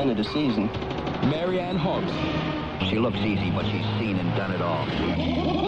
end of the season. Mary Anne Hobbs. She looks easy, but she's seen and done it all.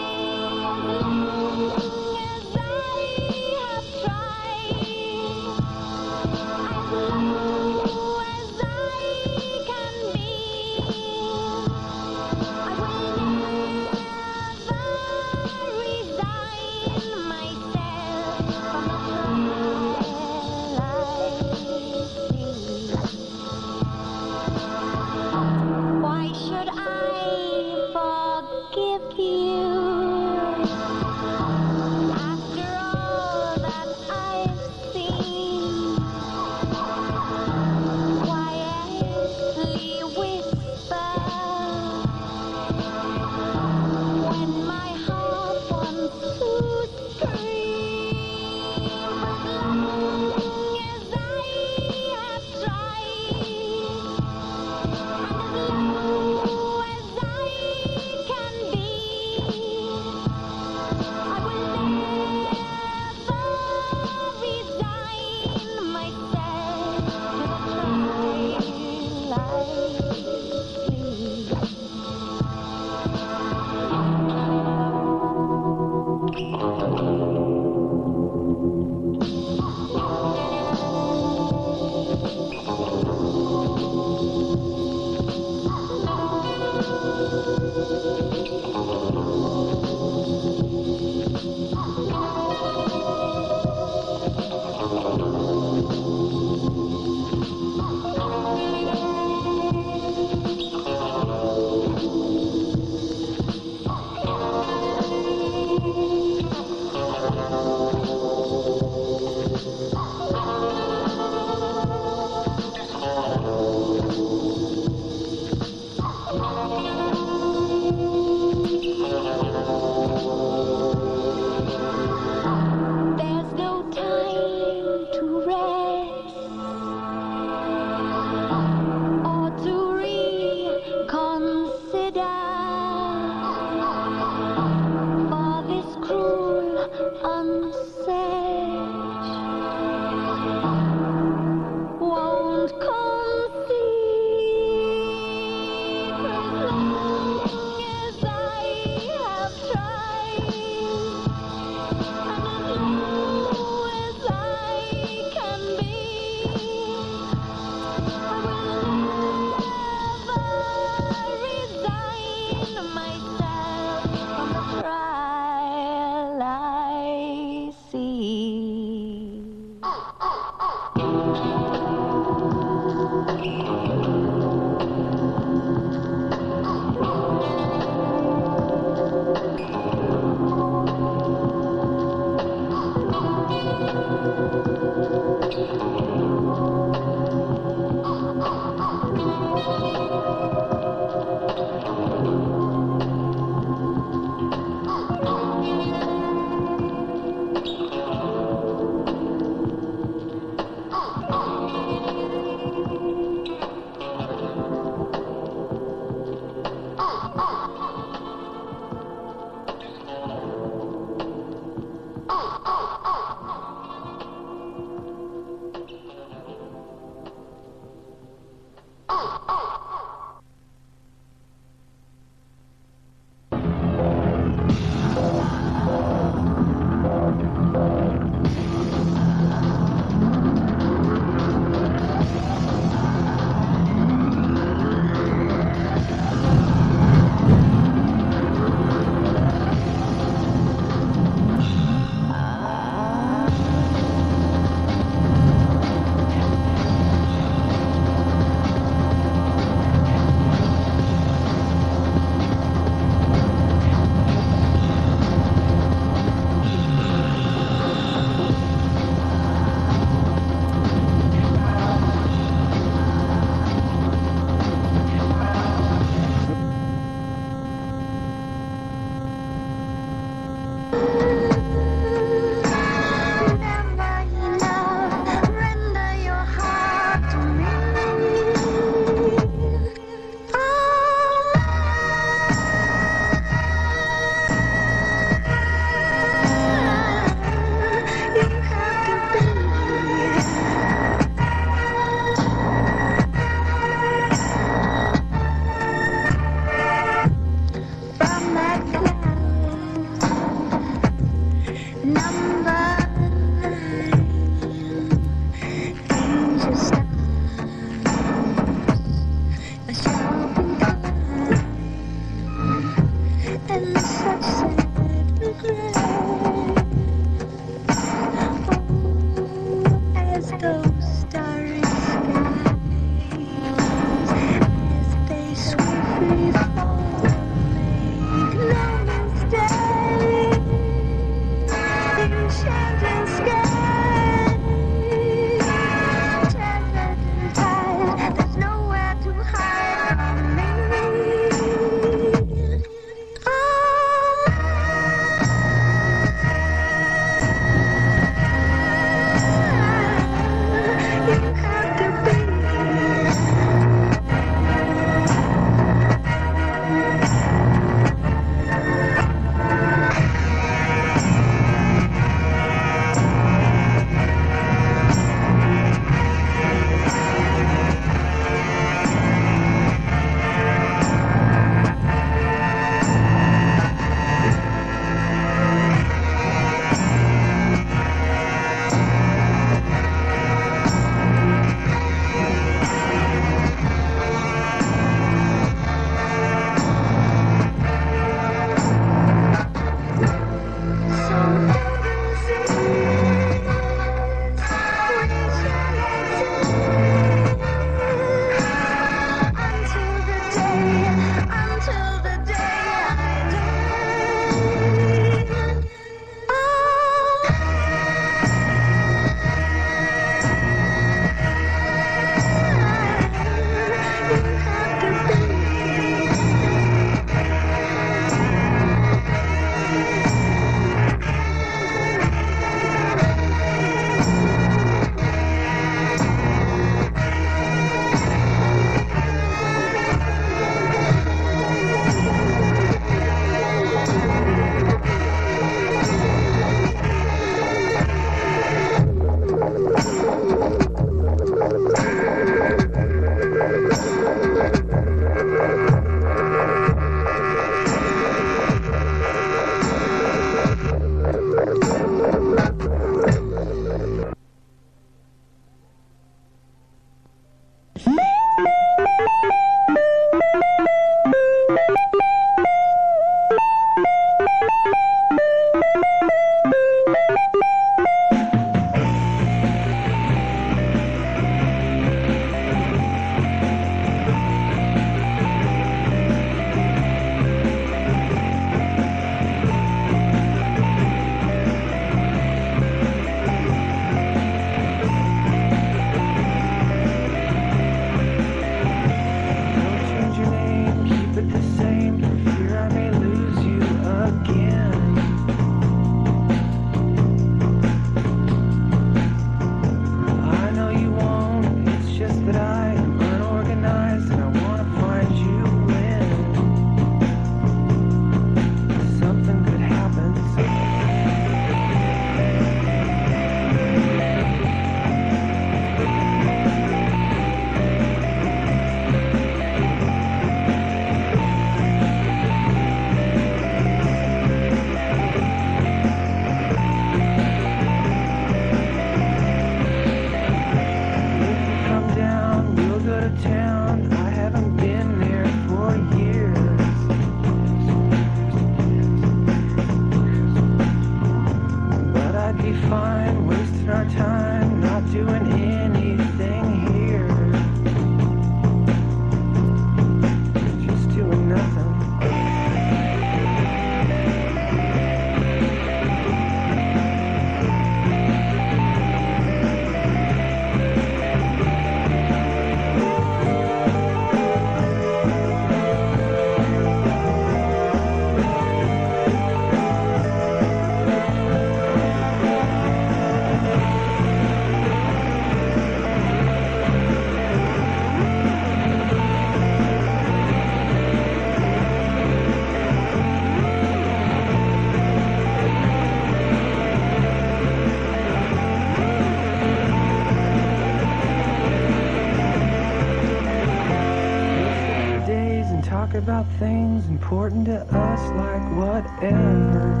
Whatever.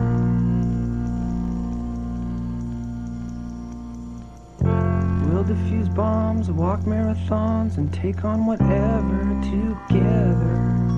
We'll defuse bombs, walk marathons, and take on whatever together.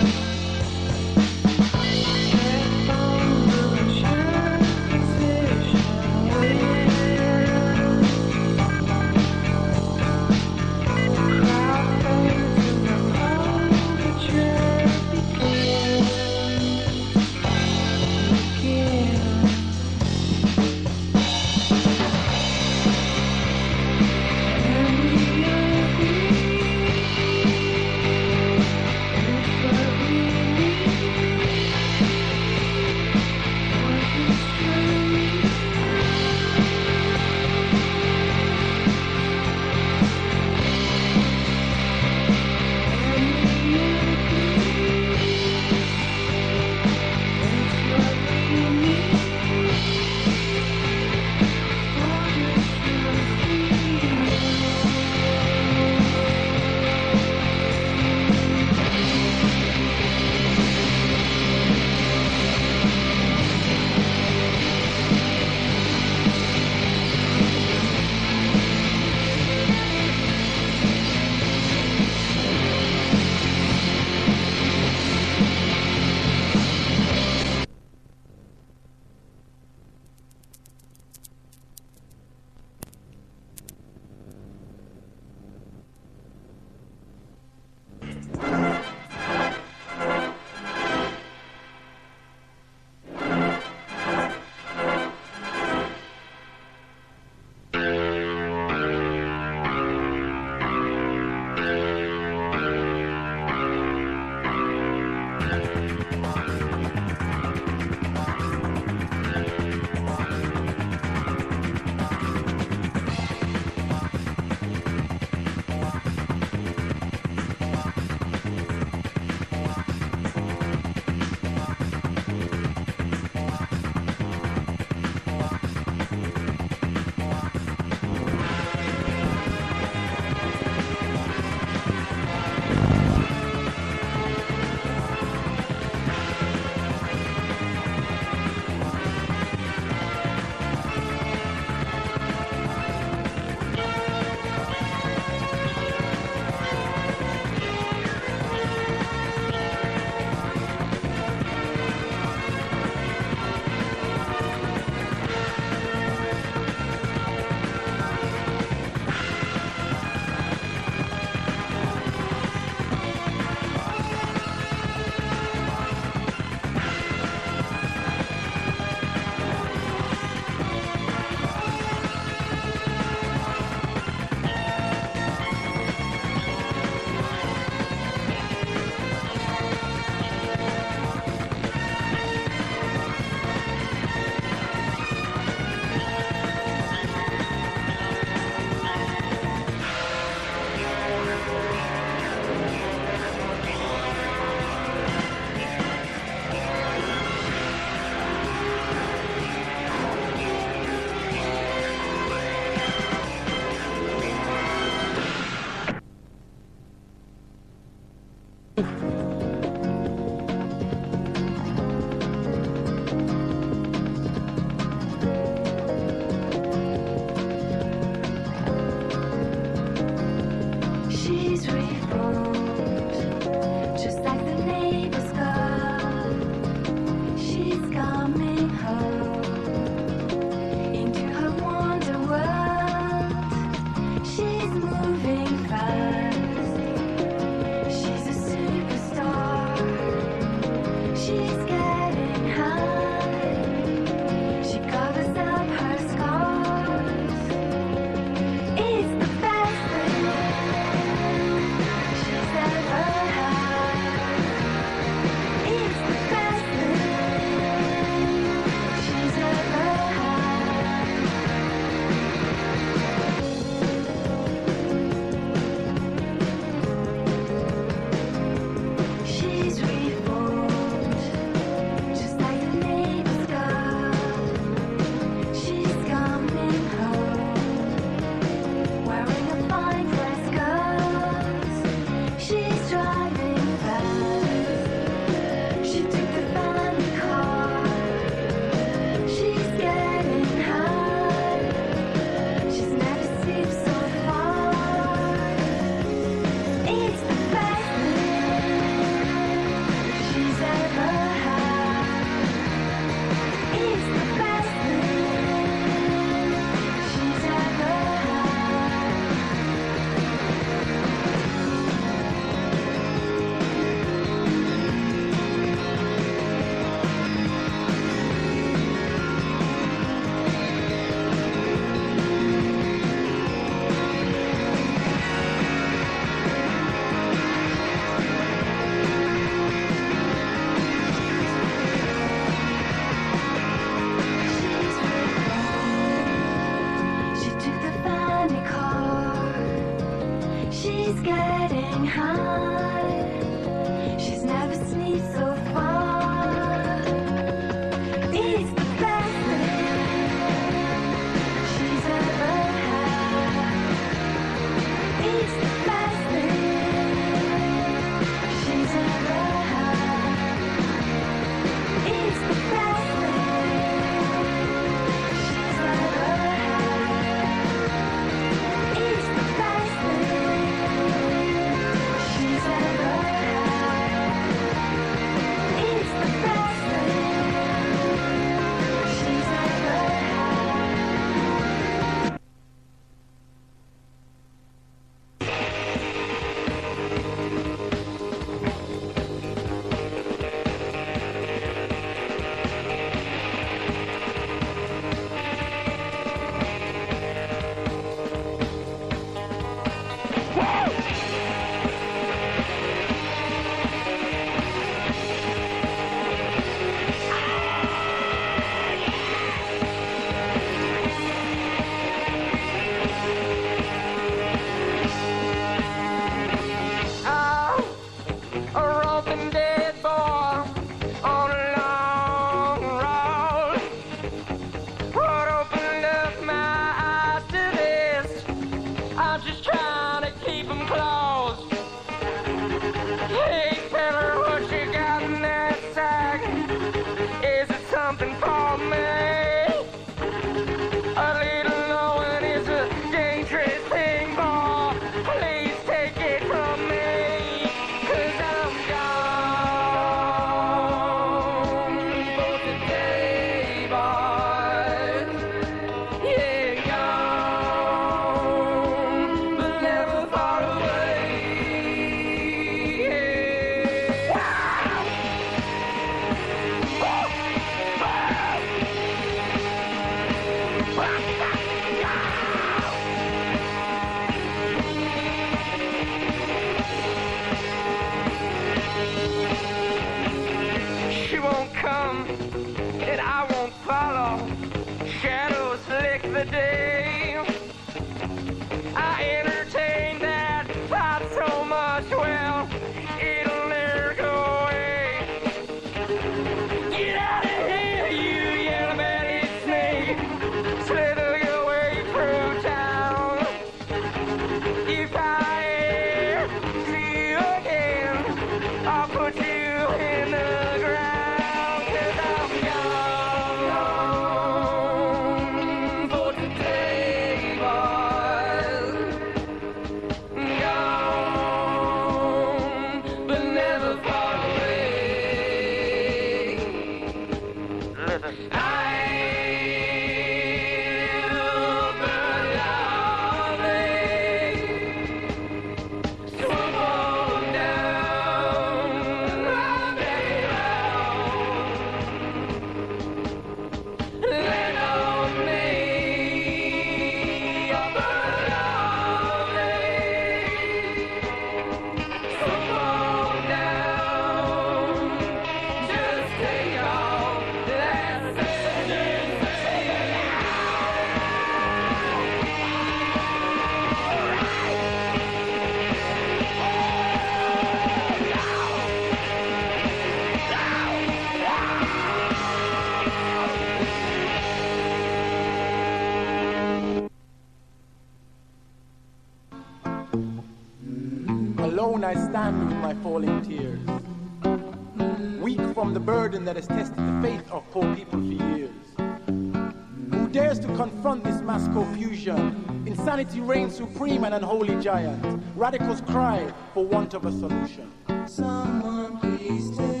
giant. Radicals cry for want of a solution. Someone please tell me?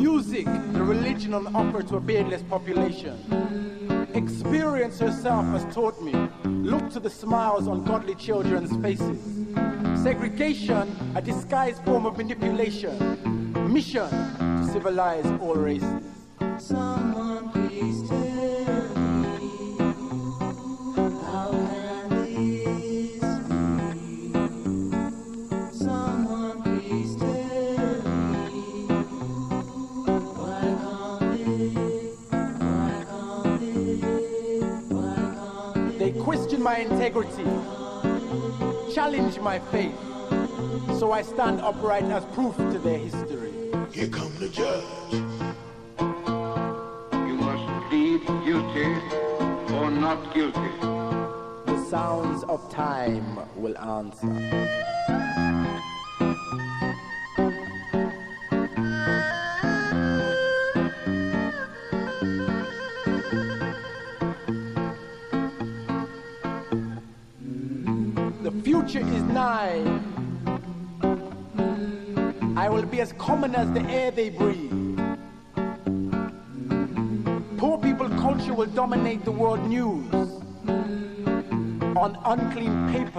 Music, the religion on offer to a beardless population. Experience yourself as taught to the smiles on godly children's faces. Segregation, a disguised form of manipulation. Mission to civilize all races. Challenge my faith, so I stand upright as proof to their history. Here come the judge. You must plead guilty or not guilty. The sounds of time will answer. News. On unclean paper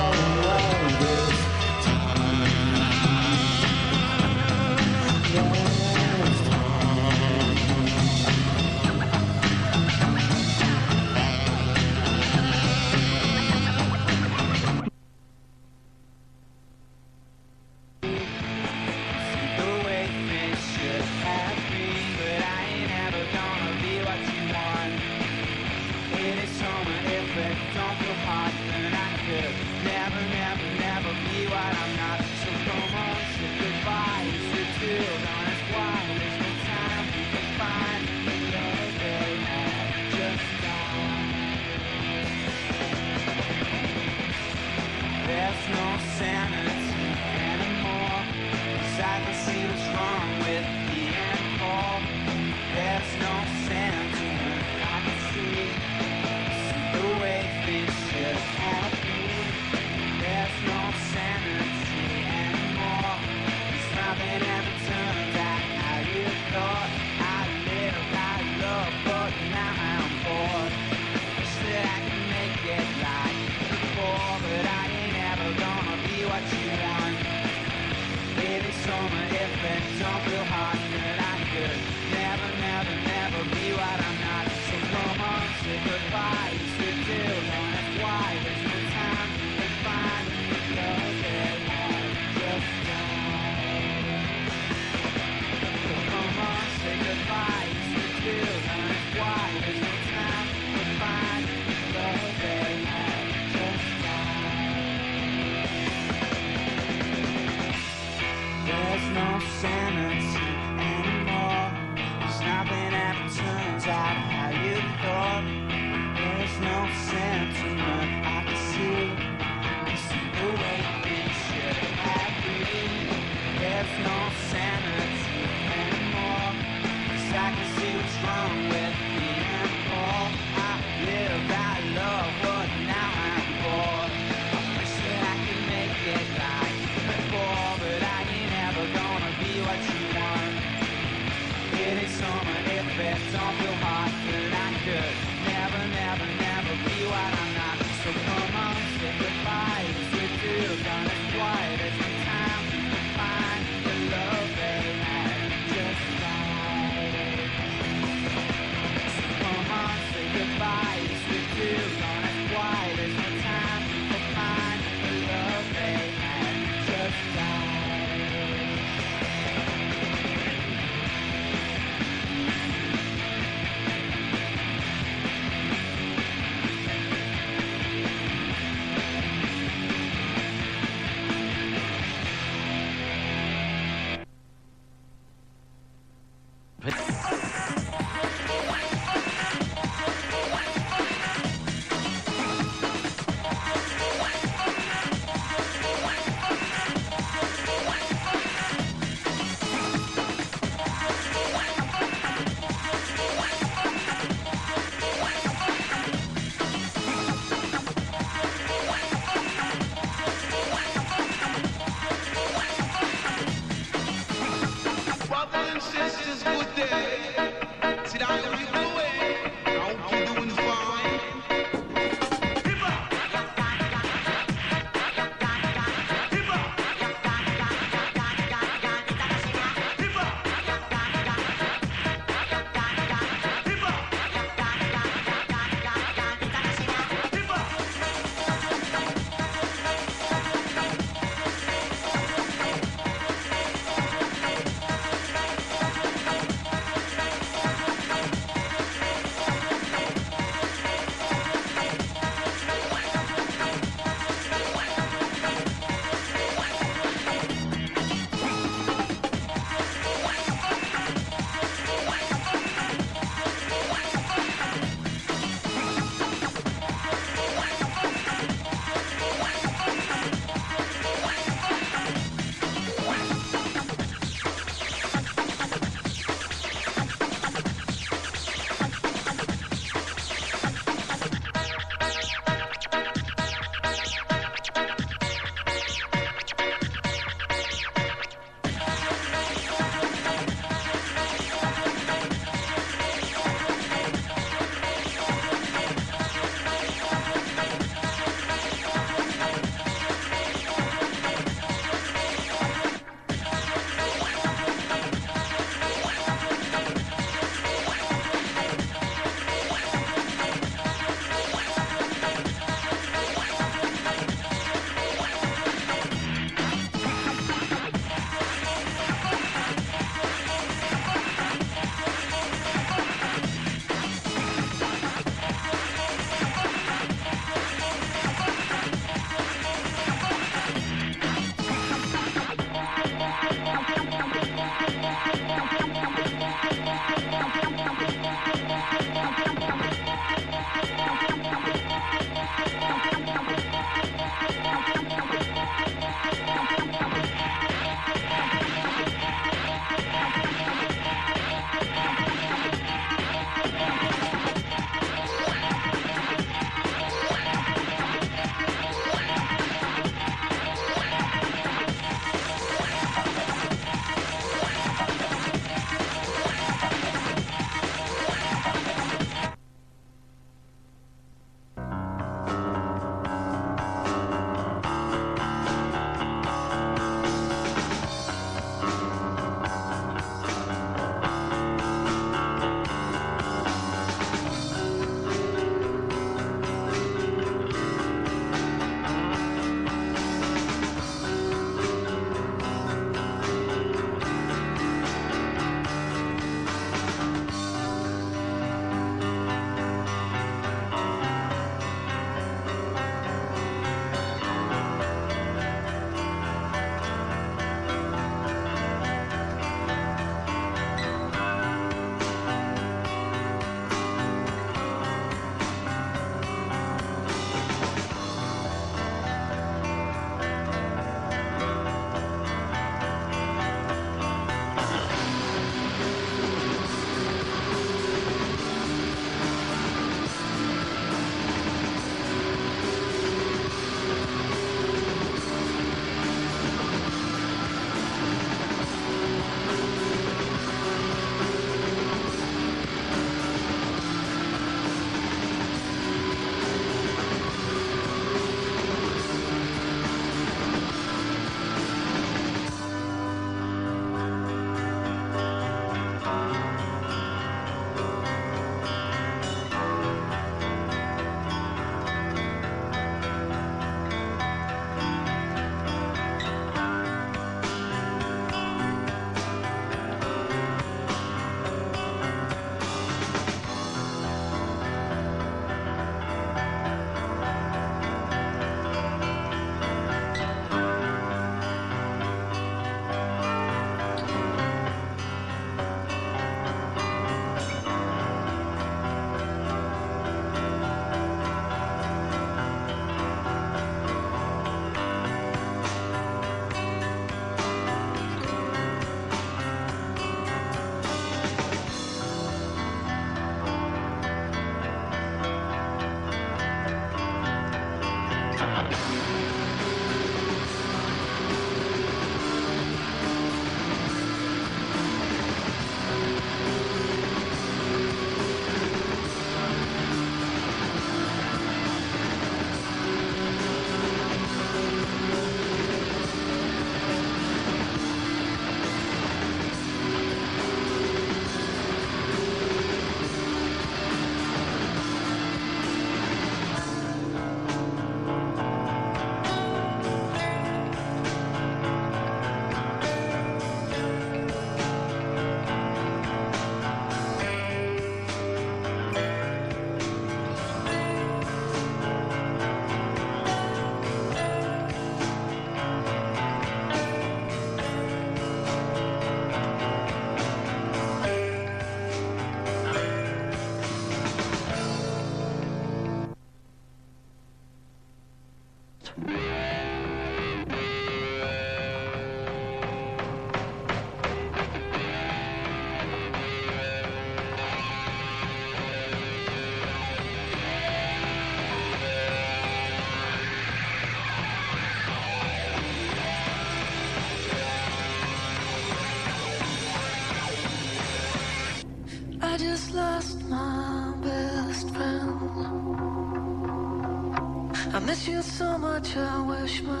Karşıma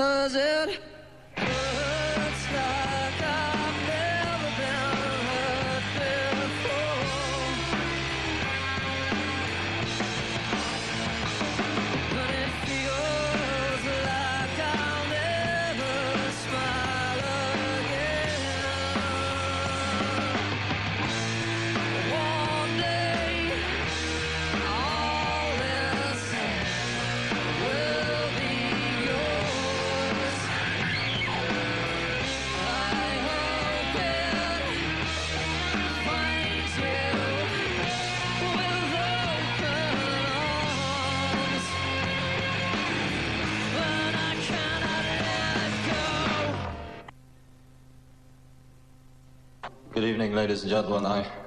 Cause it and gentlemen. I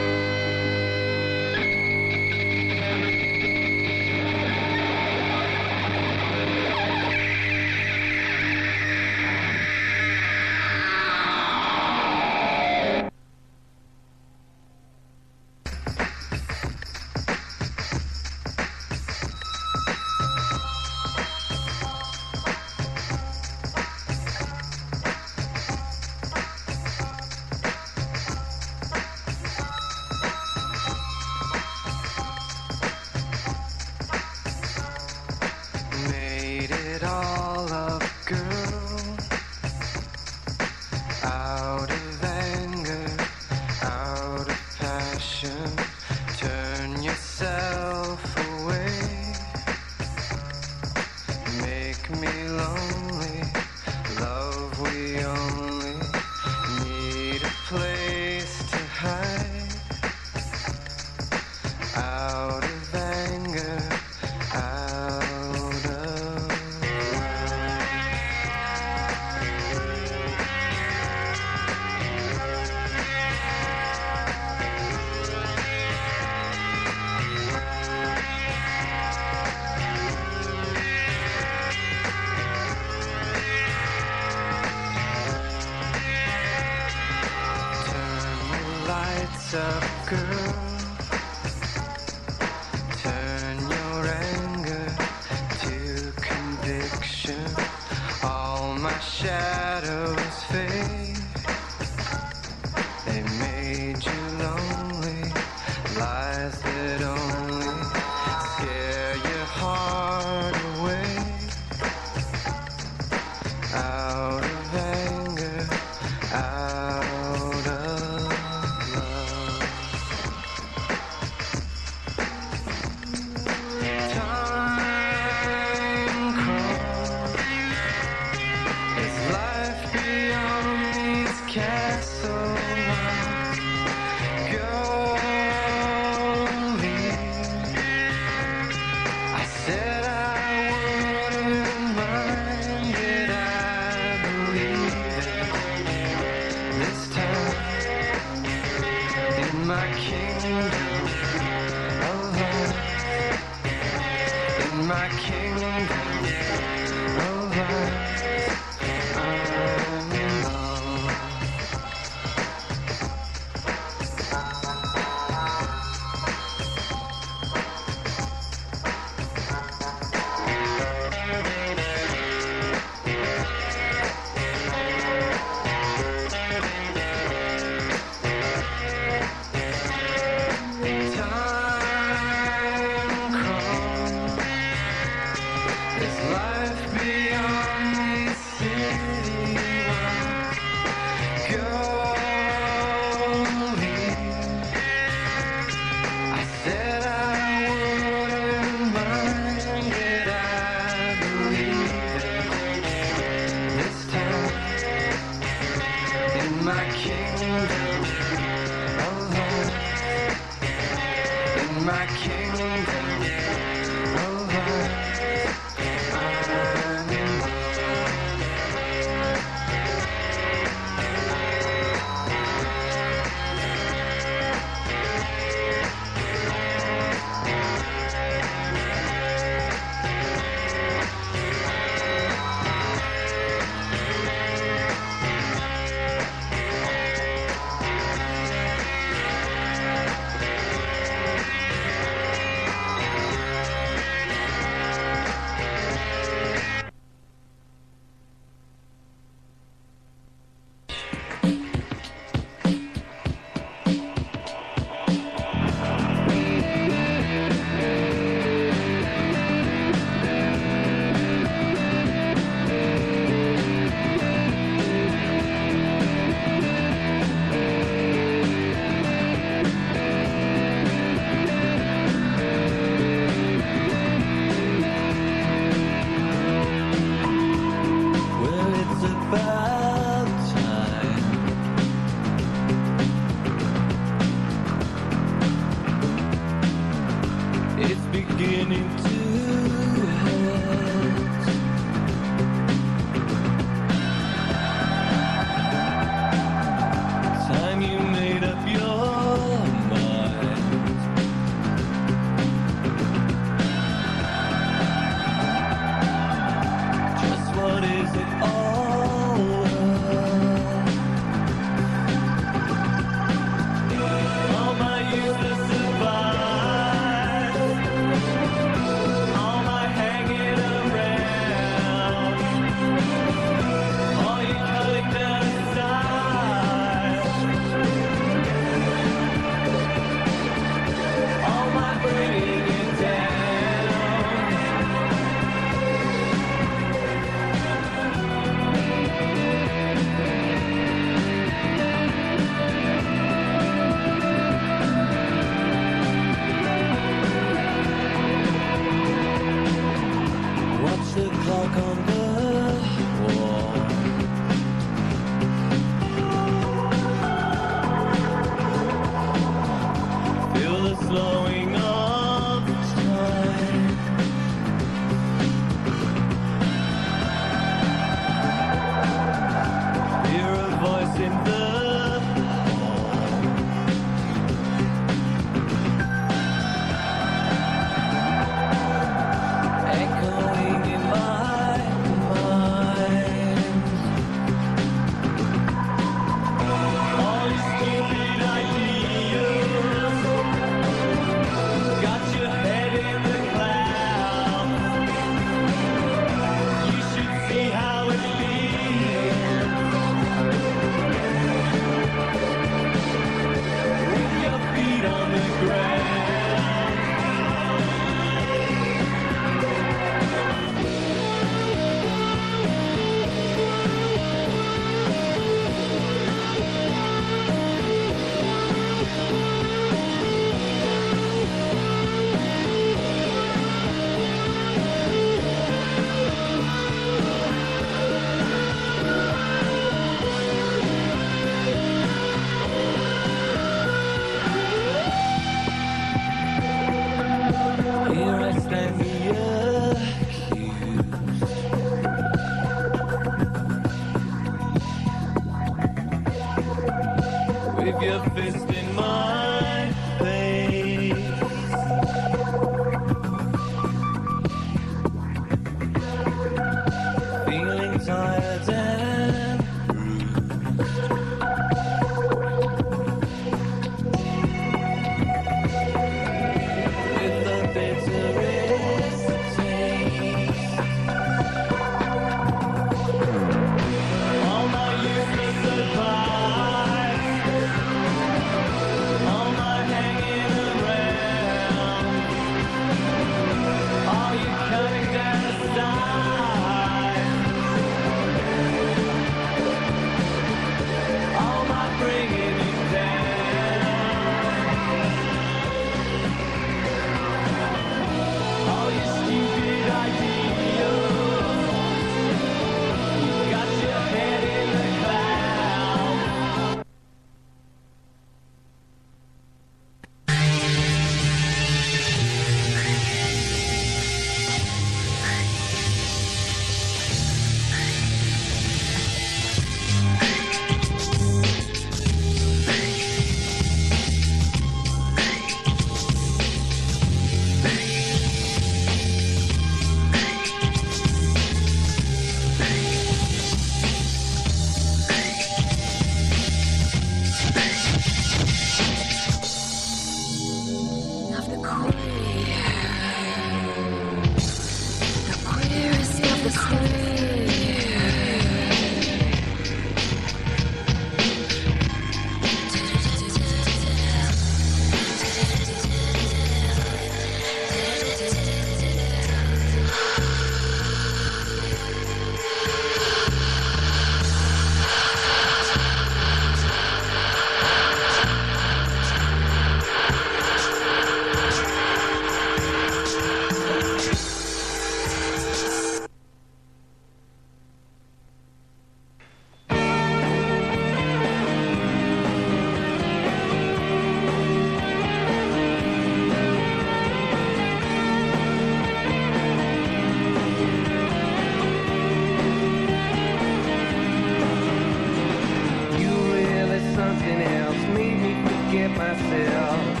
forget myself.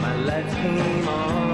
My lights came on.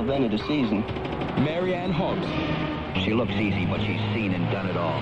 memorable event of the season. Mary Anne Hobbs. She looks easy, but she's seen and done it all.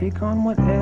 Take on whatever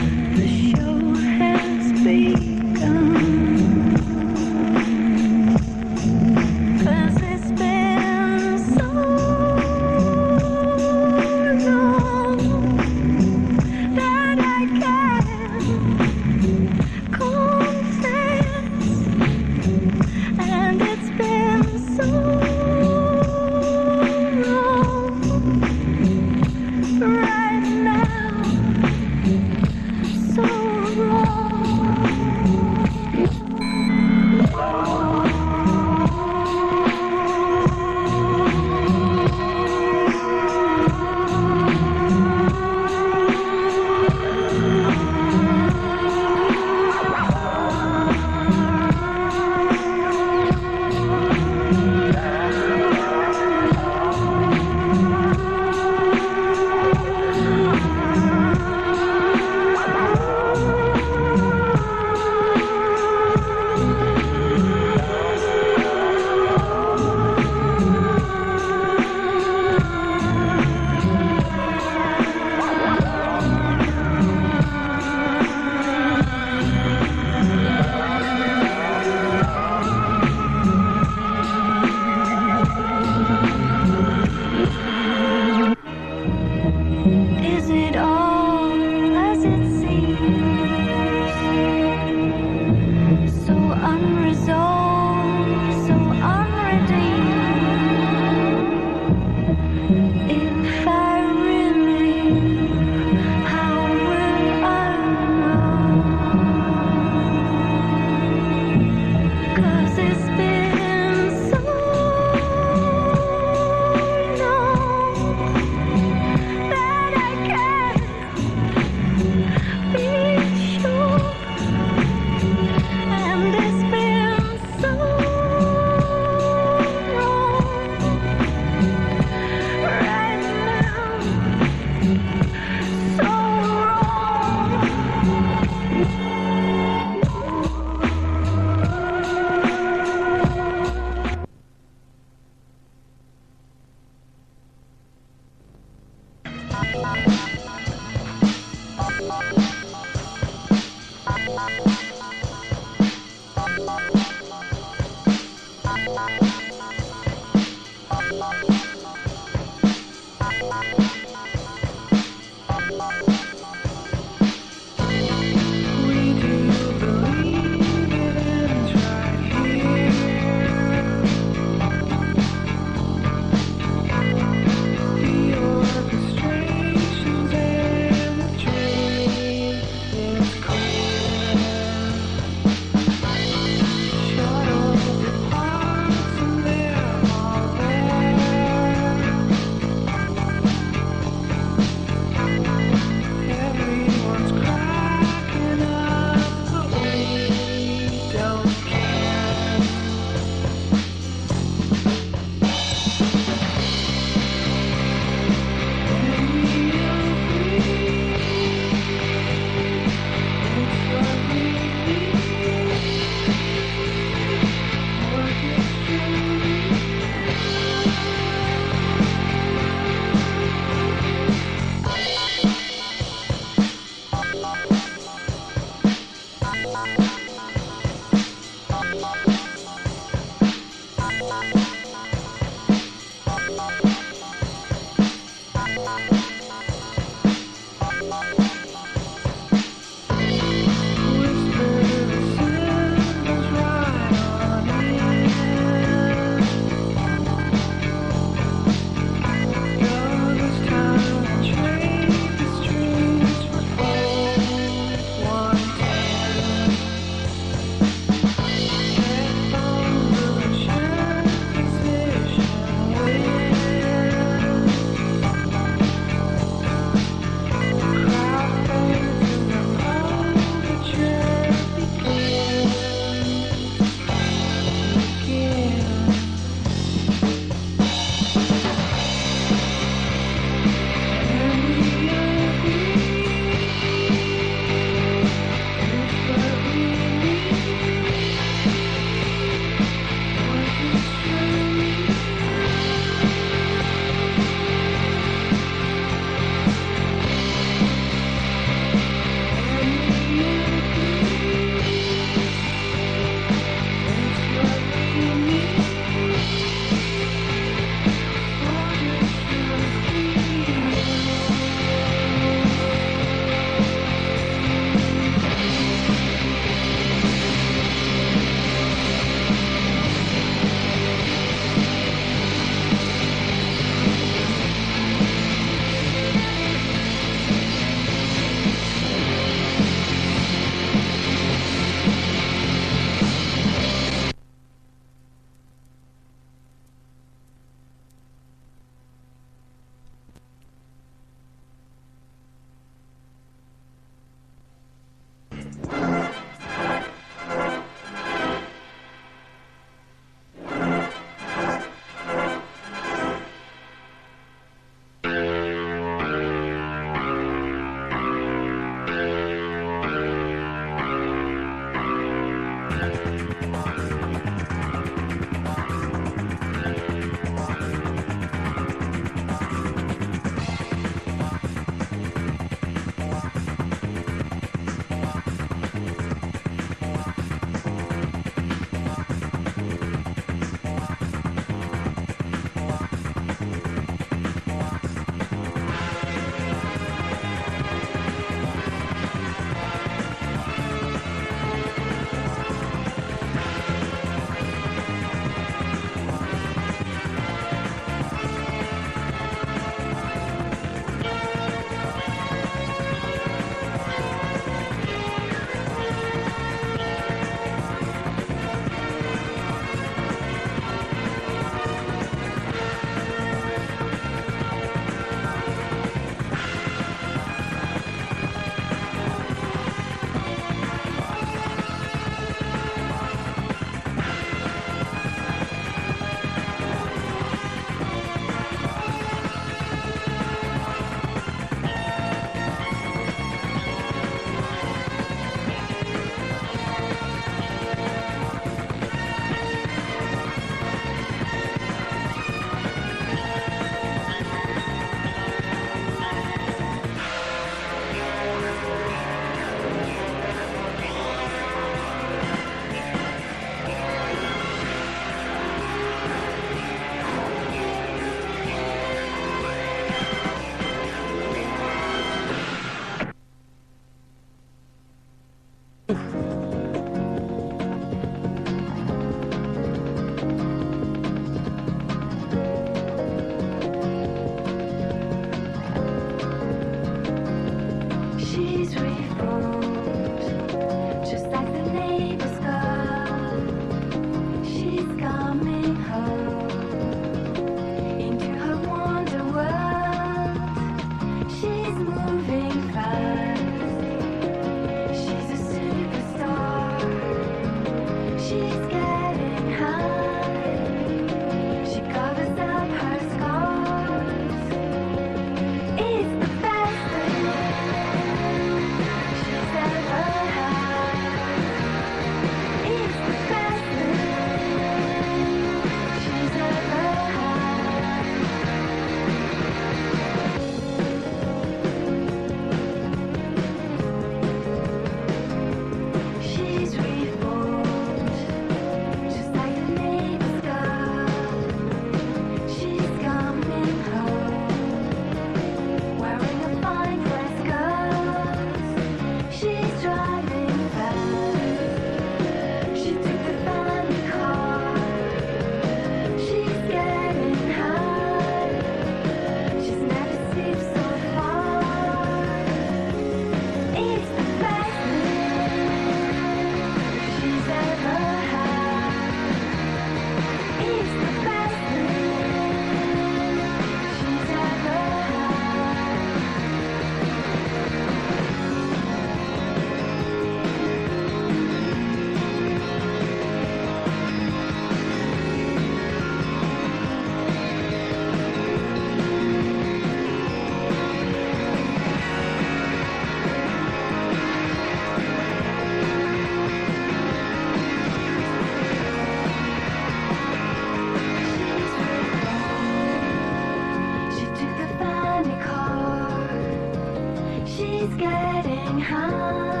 getting high.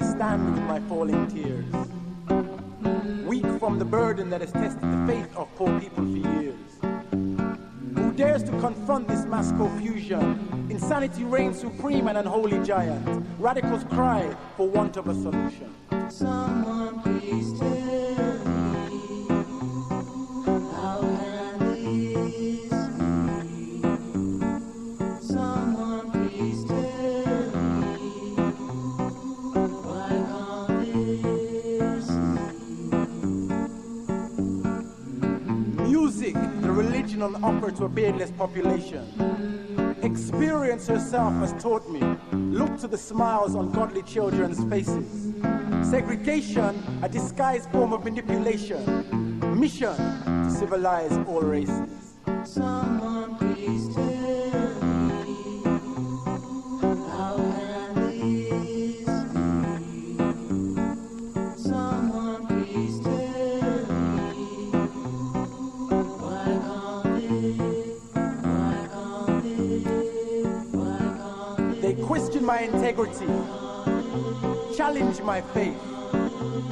I stand with my falling tears, weak from the burden that has tested the faith of poor people for years. Who dares to confront this mass confusion? Insanity reigns supreme, and unholy giant. Radicals cry. Beardless population. Experience herself has taught me. Look to the smiles on godly children's faces. Segregation, a disguised form of manipulation. Mission to civilize all races. Someone my integrity, challenge my faith.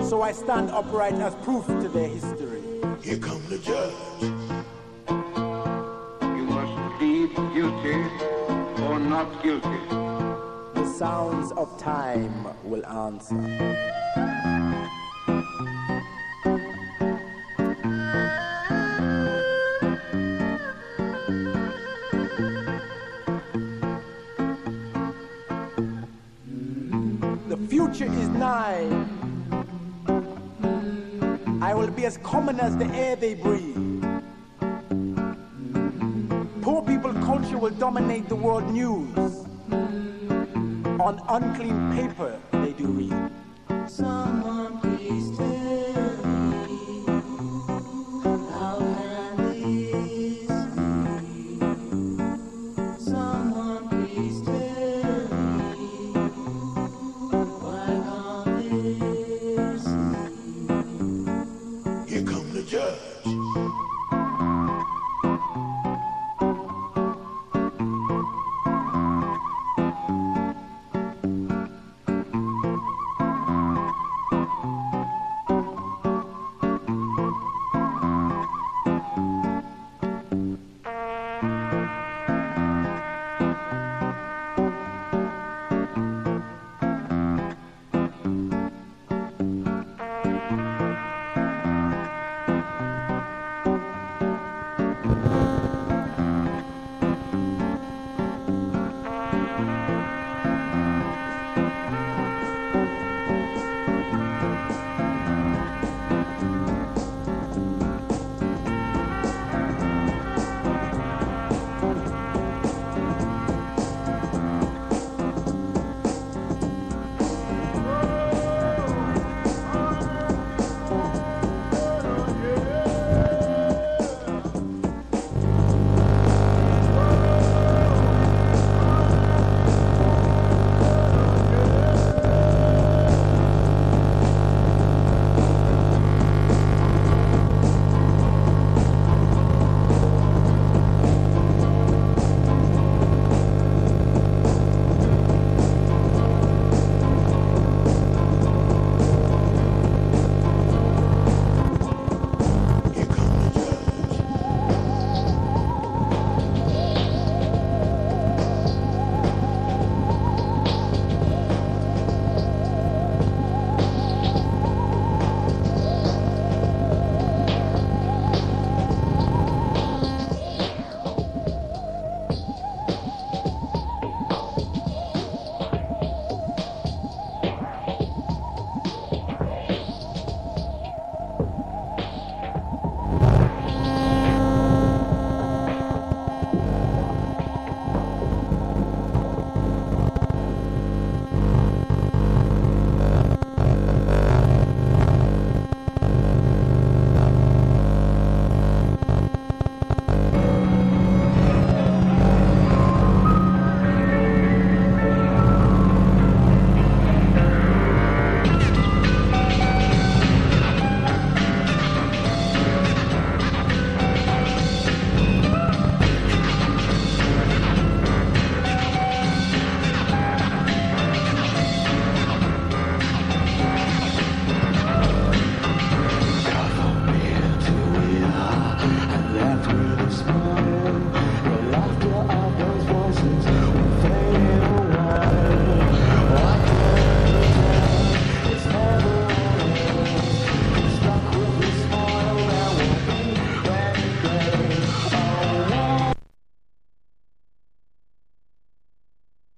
So I stand upright as proof to their history. Here come the judge. You must plead guilty or not guilty. The sounds of time will answer. World news. On unclean paper